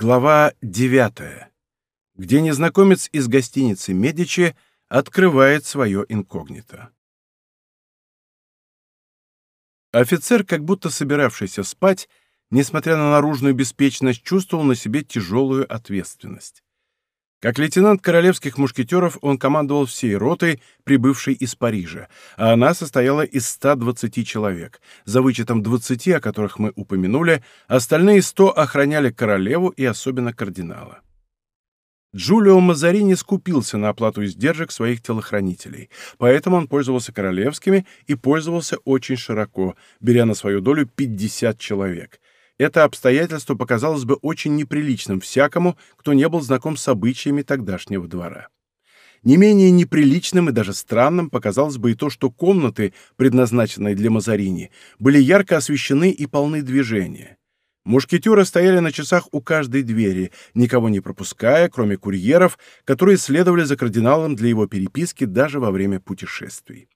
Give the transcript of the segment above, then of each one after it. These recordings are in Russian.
Глава 9, где незнакомец из гостиницы «Медичи» открывает свое инкогнито. Офицер, как будто собиравшийся спать, несмотря на наружную беспечность, чувствовал на себе тяжелую ответственность. Как лейтенант королевских мушкетеров он командовал всей ротой, прибывшей из Парижа, а она состояла из 120 человек. За вычетом 20, о которых мы упомянули, остальные 100 охраняли королеву и особенно кардинала. Джулио Мазарини скупился на оплату издержек своих телохранителей, поэтому он пользовался королевскими и пользовался очень широко, беря на свою долю 50 человек — это обстоятельство показалось бы очень неприличным всякому, кто не был знаком с обычаями тогдашнего двора. Не менее неприличным и даже странным показалось бы и то, что комнаты, предназначенные для Мазарини, были ярко освещены и полны движения. Мушкетеры стояли на часах у каждой двери, никого не пропуская, кроме курьеров, которые следовали за кардиналом для его переписки даже во время путешествий.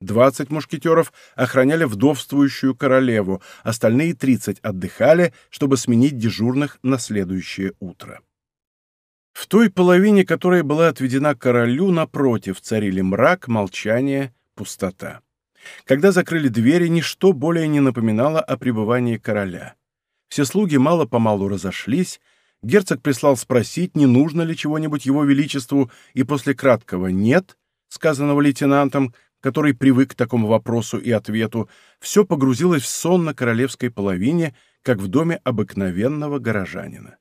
Двадцать мушкетеров охраняли вдовствующую королеву, остальные тридцать отдыхали, чтобы сменить дежурных на следующее утро. В той половине, которая была отведена королю, напротив царили мрак, молчание, пустота. Когда закрыли двери, ничто более не напоминало о пребывании короля. Все слуги мало-помалу разошлись, герцог прислал спросить, не нужно ли чего-нибудь его величеству, и после краткого «нет», сказанного лейтенантом, который привык к такому вопросу и ответу, все погрузилось в сон на королевской половине, как в доме обыкновенного горожанина.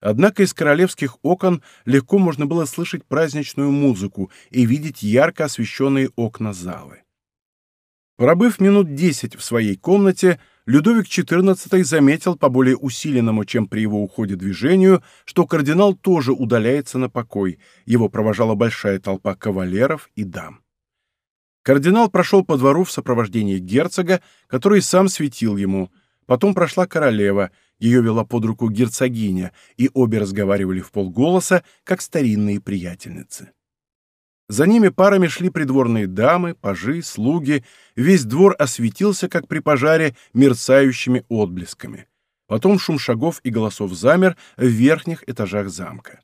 Однако из королевских окон легко можно было слышать праздничную музыку и видеть ярко освещенные окна залы. Пробыв минут десять в своей комнате, Людовик XIV заметил по более усиленному, чем при его уходе движению, что кардинал тоже удаляется на покой, его провожала большая толпа кавалеров и дам. Кардинал прошел по двору в сопровождении герцога, который сам светил ему. Потом прошла королева, ее вела под руку герцогиня, и обе разговаривали в полголоса, как старинные приятельницы. За ними парами шли придворные дамы, пажи, слуги. Весь двор осветился, как при пожаре, мерцающими отблесками. Потом шум шагов и голосов замер в верхних этажах замка.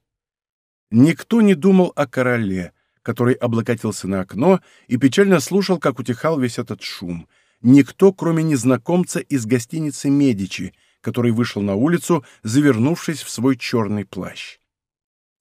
Никто не думал о короле, который облокотился на окно и печально слушал, как утихал весь этот шум. Никто, кроме незнакомца из гостиницы «Медичи», который вышел на улицу, завернувшись в свой черный плащ.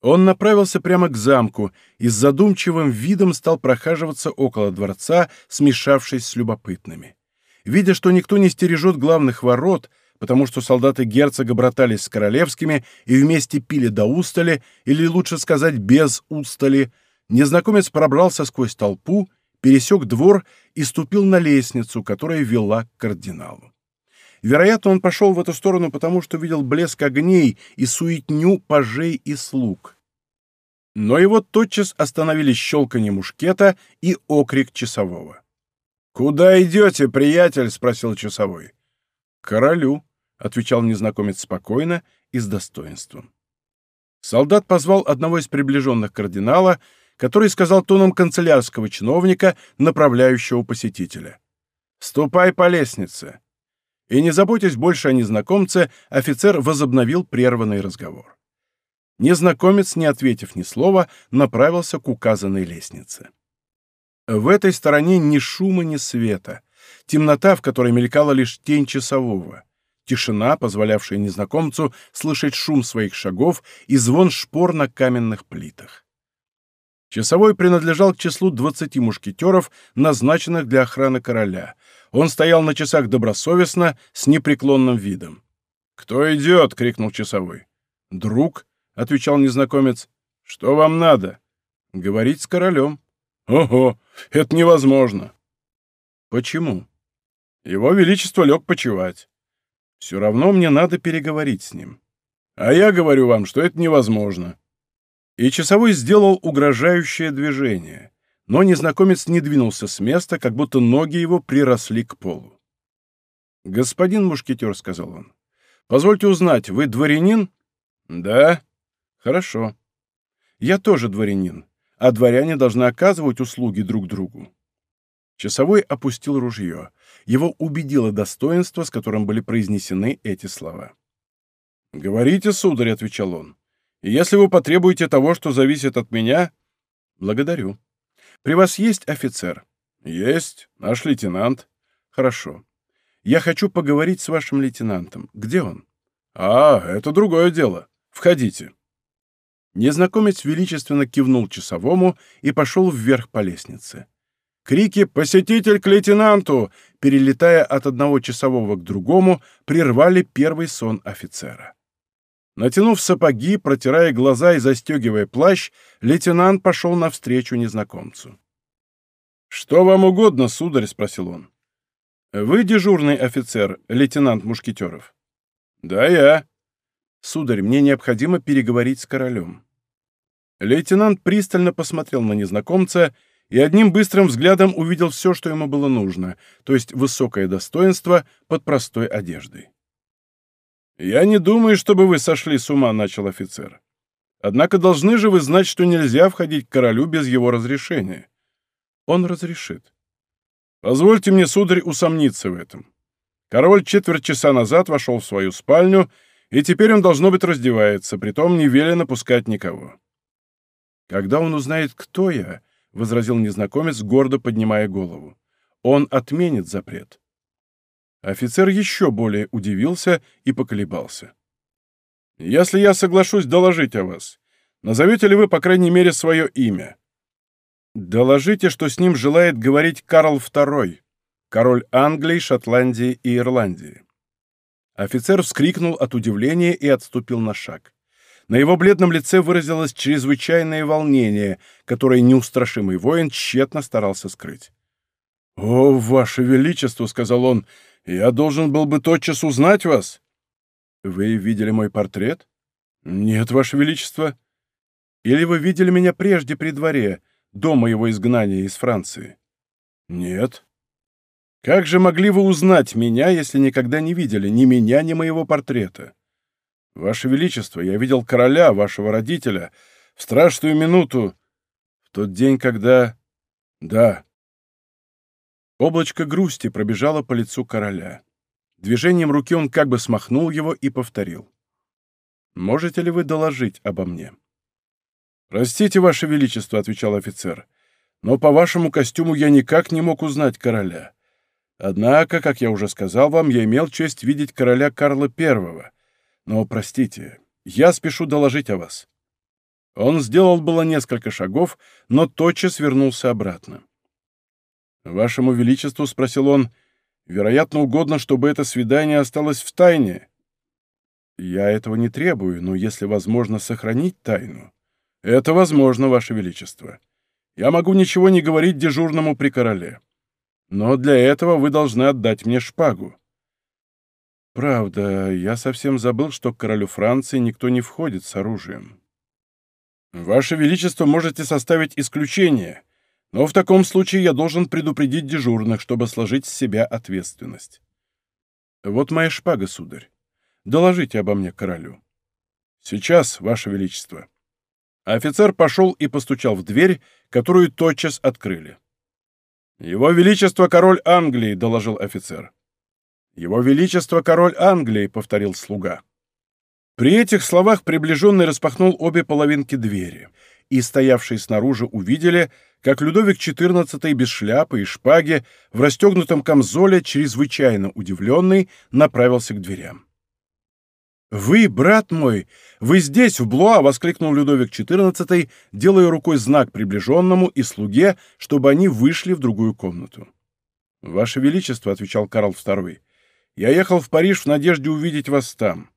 Он направился прямо к замку и с задумчивым видом стал прохаживаться около дворца, смешавшись с любопытными. Видя, что никто не стережет главных ворот, потому что солдаты герцога братались с королевскими и вместе пили до устали, или лучше сказать, без устали, незнакомец пробрался сквозь толпу, пересек двор и ступил на лестницу, которая вела к кардиналу. Вероятно, он пошел в эту сторону, потому что видел блеск огней и суетню пажей и слуг. Но его тотчас остановили щелканье мушкета и окрик часового. «Куда идете, приятель?» — спросил часовой. «Королю», — отвечал незнакомец спокойно и с достоинством. Солдат позвал одного из приближенных кардинала — который сказал тоном канцелярского чиновника, направляющего посетителя. «Ступай по лестнице». И не заботясь больше о незнакомце, офицер возобновил прерванный разговор. Незнакомец, не ответив ни слова, направился к указанной лестнице. В этой стороне ни шума, ни света. Темнота, в которой мелькала лишь тень часового. Тишина, позволявшая незнакомцу слышать шум своих шагов и звон шпор на каменных плитах. Часовой принадлежал к числу двадцати мушкетеров, назначенных для охраны короля. Он стоял на часах добросовестно, с непреклонным видом. «Кто идет?» — крикнул часовой. «Друг», — отвечал незнакомец. «Что вам надо?» «Говорить с королем». «Ого, это невозможно». «Почему?» «Его Величество лег почевать. Все равно мне надо переговорить с ним. А я говорю вам, что это невозможно». И часовой сделал угрожающее движение, но незнакомец не двинулся с места, как будто ноги его приросли к полу. «Господин мушкетер», — сказал он, — «позвольте узнать, вы дворянин?» «Да». «Хорошо. Я тоже дворянин, а дворяне должны оказывать услуги друг другу». Часовой опустил ружье. Его убедило достоинство, с которым были произнесены эти слова. «Говорите, сударь», — отвечал он. «И если вы потребуете того, что зависит от меня...» «Благодарю. При вас есть офицер?» «Есть. Наш лейтенант». «Хорошо. Я хочу поговорить с вашим лейтенантом. Где он?» «А, это другое дело. Входите». Незнакомец величественно кивнул часовому и пошел вверх по лестнице. Крики «Посетитель к лейтенанту!», перелетая от одного часового к другому, прервали первый сон офицера. Натянув сапоги, протирая глаза и застегивая плащ, лейтенант пошел навстречу незнакомцу. «Что вам угодно, сударь?» — спросил он. «Вы дежурный офицер, лейтенант Мушкетеров?» «Да, я». «Сударь, мне необходимо переговорить с королем». Лейтенант пристально посмотрел на незнакомца и одним быстрым взглядом увидел все, что ему было нужно, то есть высокое достоинство под простой одеждой. «Я не думаю, чтобы вы сошли с ума», — начал офицер. «Однако должны же вы знать, что нельзя входить к королю без его разрешения. Он разрешит. Позвольте мне, сударь, усомниться в этом. Король четверть часа назад вошел в свою спальню, и теперь он, должно быть, раздевается, притом не велено пускать никого. «Когда он узнает, кто я», — возразил незнакомец, гордо поднимая голову, — «он отменит запрет». Офицер еще более удивился и поколебался. «Если я соглашусь доложить о вас, назовете ли вы, по крайней мере, свое имя?» «Доложите, что с ним желает говорить Карл II, король Англии, Шотландии и Ирландии». Офицер вскрикнул от удивления и отступил на шаг. На его бледном лице выразилось чрезвычайное волнение, которое неустрашимый воин тщетно старался скрыть. «О, Ваше Величество!» — сказал он. «Я должен был бы тотчас узнать вас». «Вы видели мой портрет?» «Нет, Ваше Величество». «Или вы видели меня прежде при дворе, до моего изгнания из Франции?» «Нет». «Как же могли вы узнать меня, если никогда не видели ни меня, ни моего портрета?» «Ваше Величество, я видел короля, вашего родителя, в страшную минуту, в тот день, когда...» «Да». Облачко грусти пробежало по лицу короля. Движением руки он как бы смахнул его и повторил. «Можете ли вы доложить обо мне?» «Простите, Ваше Величество», — отвечал офицер, «но по вашему костюму я никак не мог узнать короля. Однако, как я уже сказал вам, я имел честь видеть короля Карла I, но, простите, я спешу доложить о вас». Он сделал было несколько шагов, но тотчас вернулся обратно. «Вашему Величеству», — спросил он, — «вероятно, угодно, чтобы это свидание осталось в тайне». «Я этого не требую, но если возможно сохранить тайну...» «Это возможно, Ваше Величество. Я могу ничего не говорить дежурному при короле. Но для этого вы должны отдать мне шпагу. Правда, я совсем забыл, что к королю Франции никто не входит с оружием. Ваше Величество можете составить исключение, но в таком случае я должен предупредить дежурных, чтобы сложить с себя ответственность. Вот моя шпага, сударь. Доложите обо мне королю. Сейчас, Ваше Величество. Офицер пошел и постучал в дверь, которую тотчас открыли. «Его Величество король Англии», — доложил офицер. «Его Величество король Англии», — повторил слуга. При этих словах приближенный распахнул обе половинки двери, и стоявшие снаружи увидели, как Людовик XIV без шляпы и шпаги в расстегнутом камзоле, чрезвычайно удивленный, направился к дверям. «Вы, брат мой, вы здесь, в Блуа!» — воскликнул Людовик XIV, делая рукой знак приближенному и слуге, чтобы они вышли в другую комнату. «Ваше Величество», — отвечал Карл II, я ехал в Париж в надежде увидеть вас там.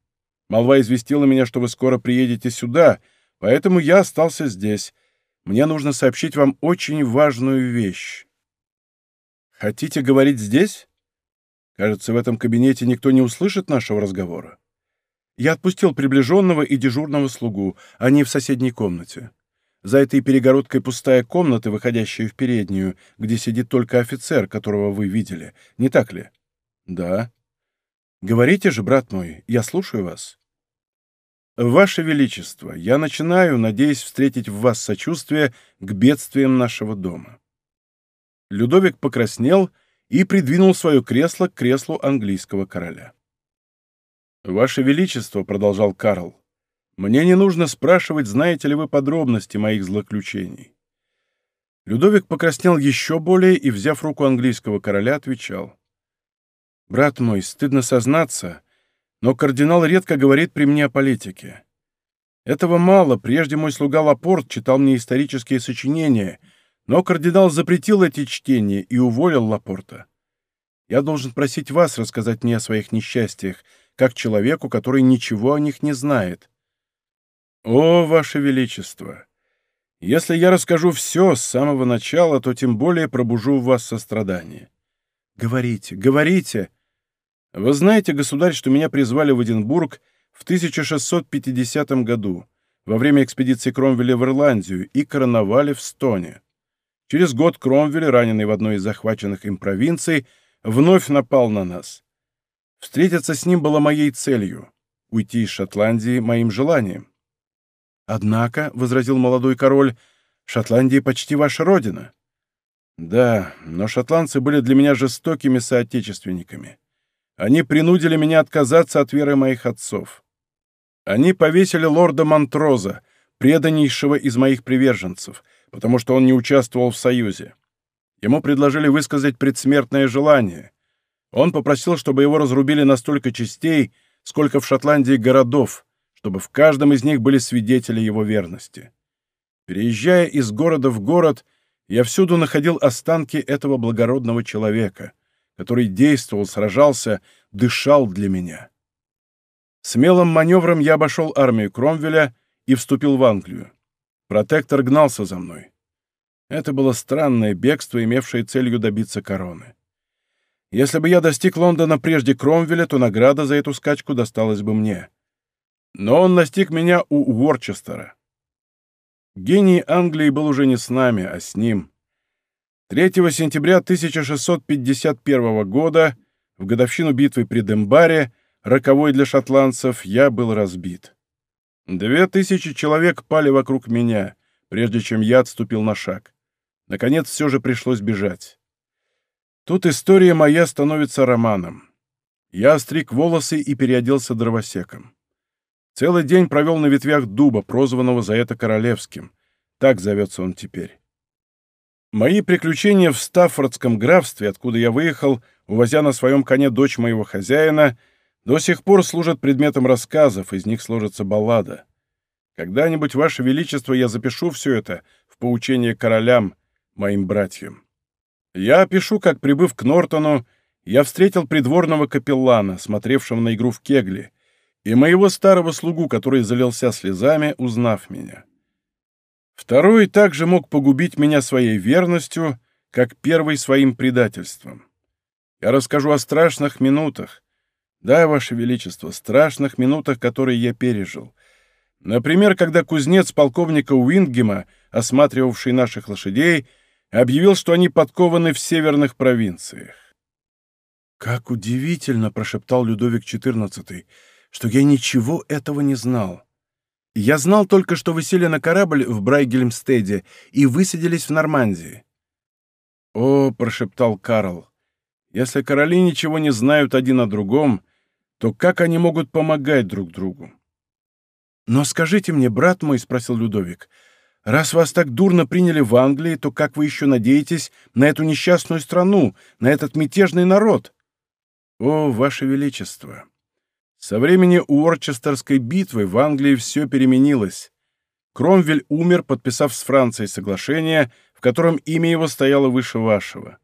Молва известила меня, что вы скоро приедете сюда, поэтому я остался здесь. Мне нужно сообщить вам очень важную вещь. Хотите говорить здесь? Кажется, в этом кабинете никто не услышит нашего разговора. Я отпустил приближенного и дежурного слугу, они в соседней комнате. За этой перегородкой пустая комната, выходящая в переднюю, где сидит только офицер, которого вы видели. Не так ли? Да. Говорите же, брат мой, я слушаю вас. Ваше Величество, я начинаю, надеясь встретить в вас сочувствие к бедствиям нашего дома. Людовик покраснел и придвинул свое кресло к креслу английского короля. «Ваше Величество», — продолжал Карл, — «мне не нужно спрашивать, знаете ли вы подробности моих злоключений». Людовик покраснел еще более и, взяв руку английского короля, отвечал. «Брат мой, стыдно сознаться, но кардинал редко говорит при мне о политике. Этого мало, прежде мой слуга Лапорт читал мне исторические сочинения, но кардинал запретил эти чтения и уволил Лапорта. Я должен просить вас рассказать мне о своих несчастьях, как человеку, который ничего о них не знает. О, Ваше Величество! Если я расскажу все с самого начала, то тем более пробужу в вас сострадание. Говорите, говорите! Вы знаете, государь, что меня призвали в Эдинбург в 1650 году, во время экспедиции Кромвеля в Ирландию, и короновали в Стоне. Через год Кромвель, раненый в одной из захваченных им провинций, вновь напал на нас. Встретиться с ним было моей целью, уйти из Шотландии моим желанием. «Однако», — возразил молодой король, — «Шотландия почти ваша родина». «Да, но шотландцы были для меня жестокими соотечественниками. Они принудили меня отказаться от веры моих отцов. Они повесили лорда Монтроза, преданнейшего из моих приверженцев, потому что он не участвовал в союзе. Ему предложили высказать предсмертное желание. Он попросил, чтобы его разрубили на столько частей, сколько в Шотландии городов, чтобы в каждом из них были свидетели его верности. Переезжая из города в город, я всюду находил останки этого благородного человека, который действовал, сражался, дышал для меня. Смелым маневром я обошел армию Кромвеля и вступил в Англию. Протектор гнался за мной. Это было странное бегство, имевшее целью добиться короны. Если бы я достиг Лондона прежде Кромвеля, то награда за эту скачку досталась бы мне. Но он настиг меня у Уорчестера. Гений Англии был уже не с нами, а с ним. 3 сентября 1651 года, в годовщину битвы при Дембаре, роковой для шотландцев, я был разбит. Две тысячи человек пали вокруг меня, прежде чем я отступил на шаг. Наконец, все же пришлось бежать. Тут история моя становится романом. Я остриг волосы и переоделся дровосеком. Целый день провел на ветвях дуба, прозванного за это королевским. Так зовется он теперь. Мои приключения в Стаффордском графстве, откуда я выехал, увозя на своем коне дочь моего хозяина, до сих пор служат предметом рассказов, из них сложится баллада. Когда-нибудь, Ваше Величество, я запишу все это в поучение королям, моим братьям. Я опишу, как, прибыв к Нортону, я встретил придворного капеллана, смотревшего на игру в кегли, и моего старого слугу, который залился слезами, узнав меня. Второй также мог погубить меня своей верностью, как первый своим предательством. Я расскажу о страшных минутах, да, Ваше Величество, страшных минутах, которые я пережил. Например, когда кузнец полковника Уингема, осматривавший наших лошадей, объявил, что они подкованы в северных провинциях. «Как удивительно!» — прошептал Людовик XIV, что я ничего этого не знал. Я знал только, что вы сели на корабль в Брайгельмстеде и высадились в Нормандии. «О!» — прошептал Карл. «Если короли ничего не знают один о другом, то как они могут помогать друг другу?» «Но скажите мне, брат мой, — спросил Людовик, — Раз вас так дурно приняли в Англии, то как вы еще надеетесь на эту несчастную страну, на этот мятежный народ? О, Ваше Величество! Со времени Уорчестерской битвы в Англии все переменилось. Кромвель умер, подписав с Францией соглашение, в котором имя его стояло выше вашего.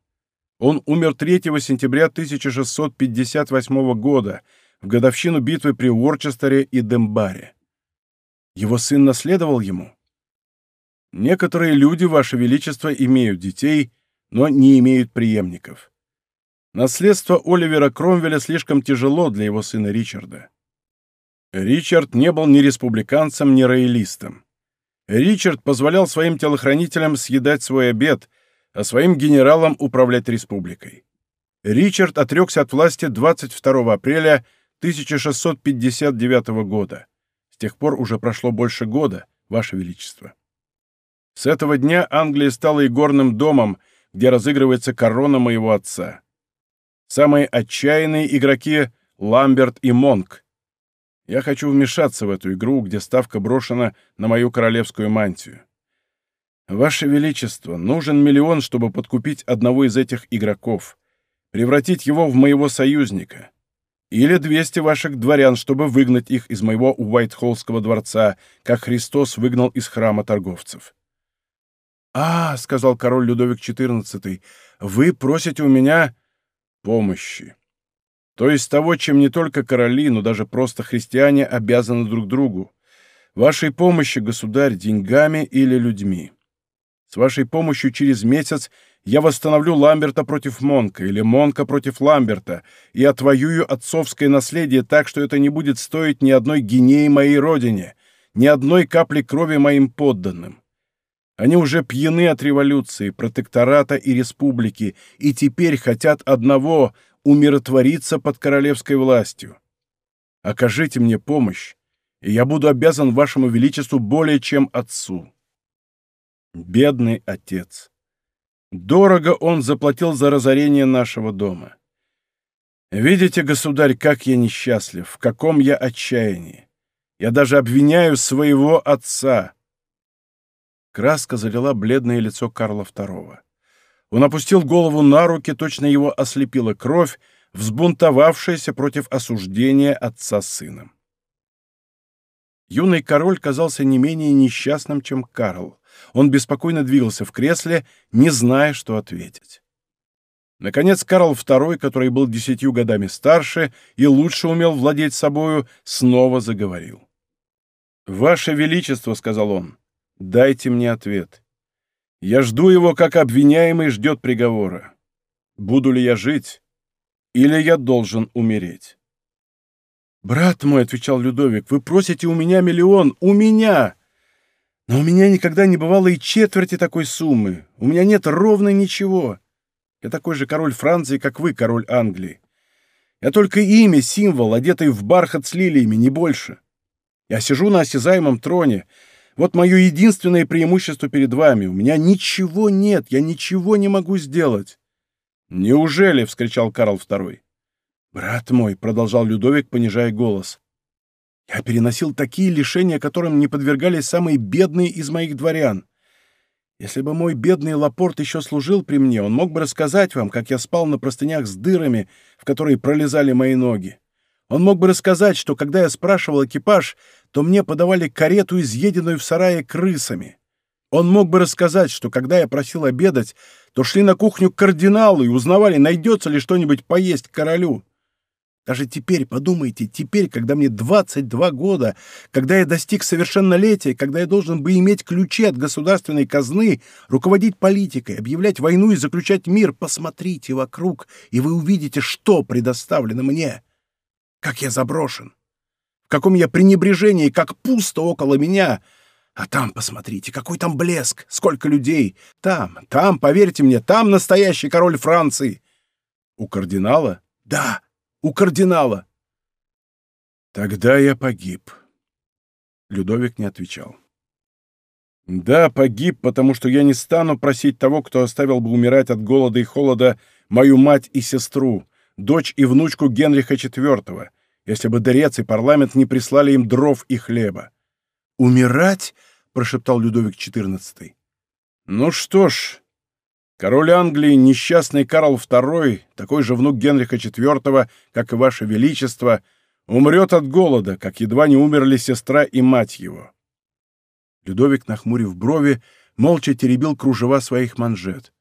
Он умер 3 сентября 1658 года, в годовщину битвы при Уорчестере и Дембаре. Его сын наследовал ему? Некоторые люди, Ваше Величество, имеют детей, но не имеют преемников. Наследство Оливера Кромвеля слишком тяжело для его сына Ричарда. Ричард не был ни республиканцем, ни роялистом. Ричард позволял своим телохранителям съедать свой обед, а своим генералам управлять республикой. Ричард отрекся от власти 22 апреля 1659 года. С тех пор уже прошло больше года, Ваше Величество. С этого дня Англия стала игорным домом, где разыгрывается корона моего отца. Самые отчаянные игроки — Ламберт и Монк. Я хочу вмешаться в эту игру, где ставка брошена на мою королевскую мантию. Ваше Величество, нужен миллион, чтобы подкупить одного из этих игроков, превратить его в моего союзника. Или 200 ваших дворян, чтобы выгнать их из моего Уайтхоллского дворца, как Христос выгнал из храма торговцев. «А, — сказал король Людовик XIV, — вы просите у меня помощи. То есть того, чем не только короли, но даже просто христиане обязаны друг другу. Вашей помощи, государь, деньгами или людьми. С вашей помощью через месяц я восстановлю Ламберта против Монка или Монка против Ламберта и отвоюю отцовское наследие так, что это не будет стоить ни одной гинеи моей родине, ни одной капли крови моим подданным. Они уже пьяны от революции, протектората и республики, и теперь хотят одного — умиротвориться под королевской властью. Окажите мне помощь, и я буду обязан вашему величеству более чем отцу. Бедный отец. Дорого он заплатил за разорение нашего дома. Видите, государь, как я несчастлив, в каком я отчаянии. Я даже обвиняю своего отца. Краска залила бледное лицо Карла II. Он опустил голову на руки, точно его ослепила кровь, взбунтовавшаяся против осуждения отца сыном. Юный король казался не менее несчастным, чем Карл. Он беспокойно двигался в кресле, не зная, что ответить. Наконец Карл II, который был десятью годами старше и лучше умел владеть собою, снова заговорил. «Ваше Величество», — сказал он, — «дайте мне ответ. Я жду его, как обвиняемый ждет приговора. Буду ли я жить, или я должен умереть?» «Брат мой», — отвечал Людовик, — «вы просите у меня миллион, у меня! Но у меня никогда не бывало и четверти такой суммы. У меня нет ровно ничего. Я такой же король Франции, как вы, король Англии. Я только имя, символ, одетый в бархат с лилиями, не больше. Я сижу на осязаемом троне. Вот мое единственное преимущество перед вами. У меня ничего нет, я ничего не могу сделать. «Неужели?» — вскричал Карл II. «Брат мой», — продолжал Людовик, понижая голос, я переносил такие лишения, которым не подвергались самые бедные из моих дворян. Если бы мой бедный Лапорт еще служил при мне, он мог бы рассказать вам, как я спал на простынях с дырами, в которые пролезали мои ноги. Он мог бы рассказать, что когда я спрашивал экипаж, то мне подавали карету, изъеденную в сарае крысами. Он мог бы рассказать, что когда я просил обедать, то шли на кухню к кардиналу и узнавали, найдется ли что-нибудь поесть королю. Даже теперь, подумайте, теперь, когда мне 22 года, когда я достиг совершеннолетия, когда я должен бы иметь ключи от государственной казны, руководить политикой, объявлять войну и заключать мир, посмотрите вокруг, и вы увидите, что предоставлено мне. Как я заброшен. Каком я пренебрежении, как пусто около меня. А там, посмотрите, какой там блеск, сколько людей. Там, там, поверьте мне, там настоящий король Франции. У кардинала? Да, у кардинала. Тогда я погиб. Людовик не отвечал. Да, погиб, потому что я не стану просить того, кто оставил бы умирать от голода и холода мою мать и сестру, дочь и внучку Генриха IV, если бы дворец и парламент не прислали им дров и хлеба. «Умирать?» — прошептал Людовик XIV. «Ну что ж, Король Англии, несчастный Карл II, такой же внук Генриха IV, как и Ваше Величество, умрет от голода, как едва не умерли сестра и мать его. Людовик, нахмурив брови, молча теребил кружева своих манжет.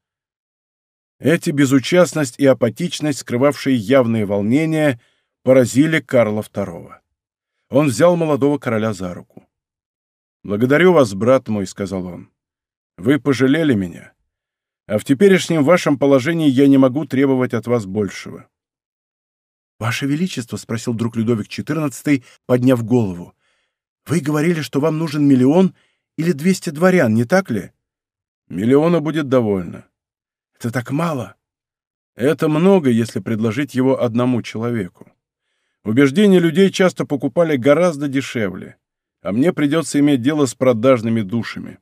Эти безучастность и апатичность, скрывавшие явные волнения, поразили Карла II. Он взял молодого короля за руку. «Благодарю вас, брат мой», — сказал он. «Вы пожалели меня а в теперешнем вашем положении я не могу требовать от вас большего». «Ваше Величество», — спросил друг Людовик XIV, подняв голову, — «вы говорили, что вам нужен миллион или двести дворян, не так ли?» «Миллиона будет довольно». «Это так мало». «Это много, если предложить его одному человеку. Убеждения людей часто покупали гораздо дешевле, а мне придется иметь дело с продажными душами».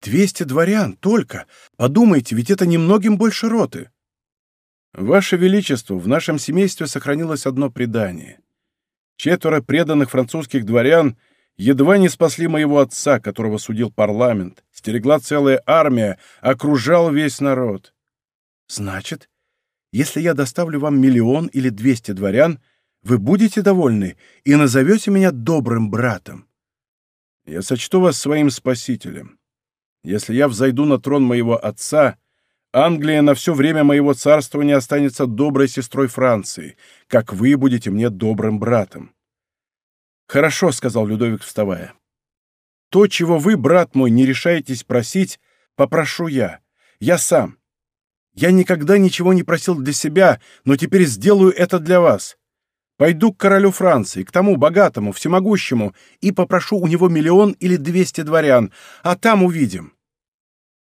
Двести дворян только. Подумайте, ведь это немногим больше роты. Ваше Величество, в нашем семействе сохранилось одно предание. Четверо преданных французских дворян едва не спасли моего отца, которого судил парламент, стерегла целая армия, окружал весь народ. Значит, если я доставлю вам миллион или двести дворян, вы будете довольны и назовете меня добрым братом. Я сочту вас своим спасителем. Если я взойду на трон моего отца, Англия на все время моего царствования останется доброй сестрой Франции, как вы будете мне добрым братом. «Хорошо», — сказал Людовик, вставая. «То, чего вы, брат мой, не решаетесь просить, попрошу я. Я сам. Я никогда ничего не просил для себя, но теперь сделаю это для вас. Пойду к королю Франции, к тому богатому, всемогущему, и попрошу у него миллион или двести дворян, а там увидим».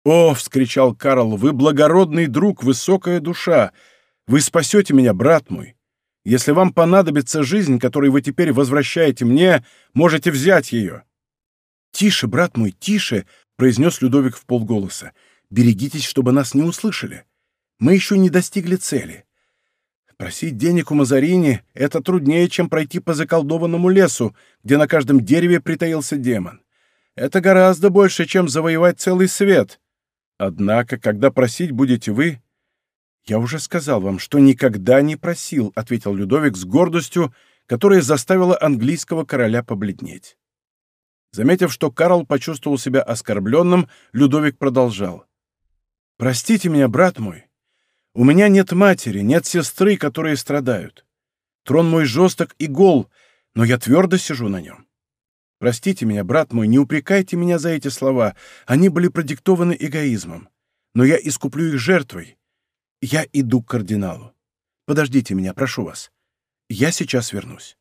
«О!» — вскричал Карл, — «вы благородный друг, высокая душа! Вы спасете меня, брат мой! Если вам понадобится жизнь, которую вы теперь возвращаете мне, можете взять ее». «Тише, брат мой, тише!» — произнес Людовик в полголоса. «Берегитесь, чтобы нас не услышали. Мы еще не достигли цели. Просить денег у Мазарини — это труднее, чем пройти по заколдованному лесу, где на каждом дереве притаился демон. Это гораздо больше, чем завоевать целый свет. Однако, когда просить будете вы, «Я уже сказал вам, что никогда не просил», — ответил Людовик с гордостью, которая заставила английского короля побледнеть. Заметив, что Карл почувствовал себя оскорбленным, Людовик продолжал. «Простите меня, брат мой. У меня нет матери, нет сестры, которые страдают. Трон мой жесток и гол, но я твердо сижу на нем. Простите меня, брат мой, не упрекайте меня за эти слова, они были продиктованы эгоизмом. Но я искуплю их жертвой, я иду к кардиналу. Подождите меня, прошу вас. Я сейчас вернусь.